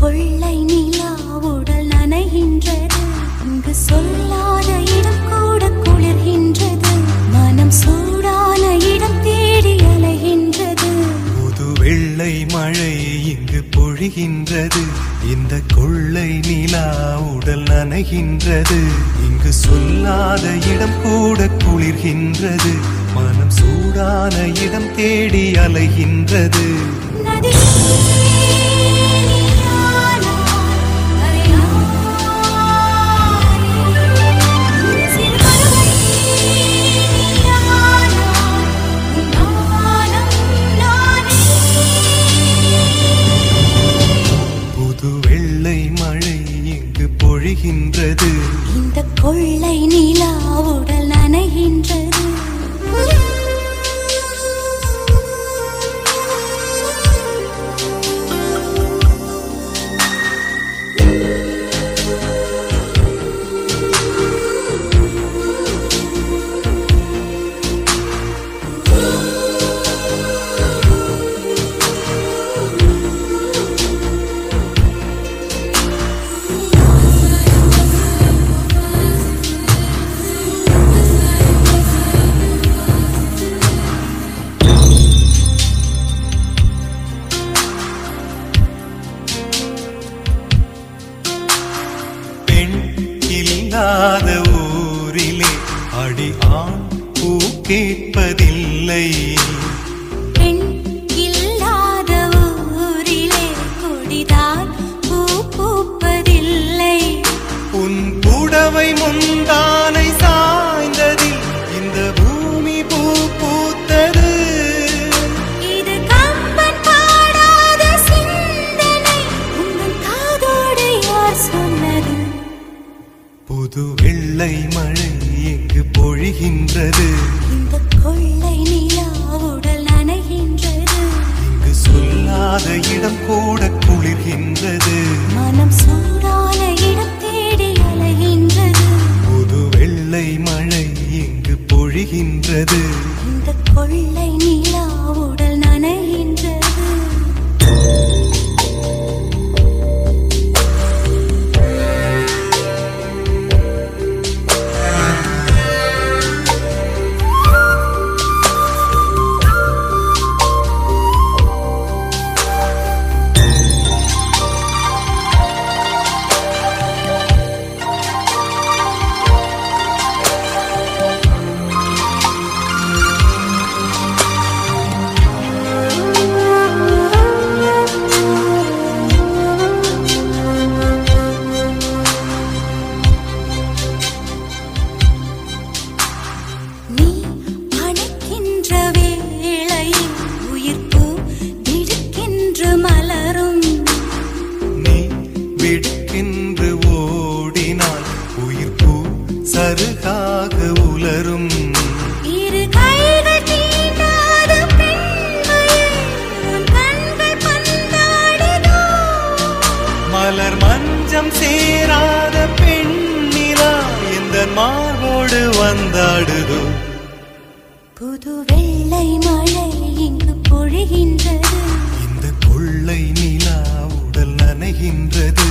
கொள்ளை நிலா உடல் நனைகின்றது. சொல்லாத இடம் கூட குளிர்கின்றது. மனம் சூடான இடம் தேடி அலைகின்றது. புது வெள்ளை மழை இங்கு பொழிகின்றது. இந்த கொள்ளை நிலா உடல் நனைகின்றது. இங்கு சொல்லாத இடம் கூட குளிர்கின்றது. மனம் சூடான இடம் தேடி அலைகின்றது. விழுகின்றது இந்த கொள்ளை நிலா உடல் நனைகின்றது. இல்லாத ஊரிலே அடி ஆண் பூ கேட்பதில்லை. உன் புடவை முந்தானை சொல்லாத இடம் கூட குளிர்கின்றது. மனம் சூடான இடம் தேடி அலைகின்றது. புது வெள்ளை மழை இங்கு பொழிகின்றது. இந்த கொள்ளை சருகாக உலரும். மலர் மஞ்சம் சேராத பெண்ணிலா இந்த மார்போடு வந்தாடுதோ? புது வெள்ளை மழை இங்கு பொழிகின்றது. இந்த கொள்ளை நிலா உடல் நனைகின்றது.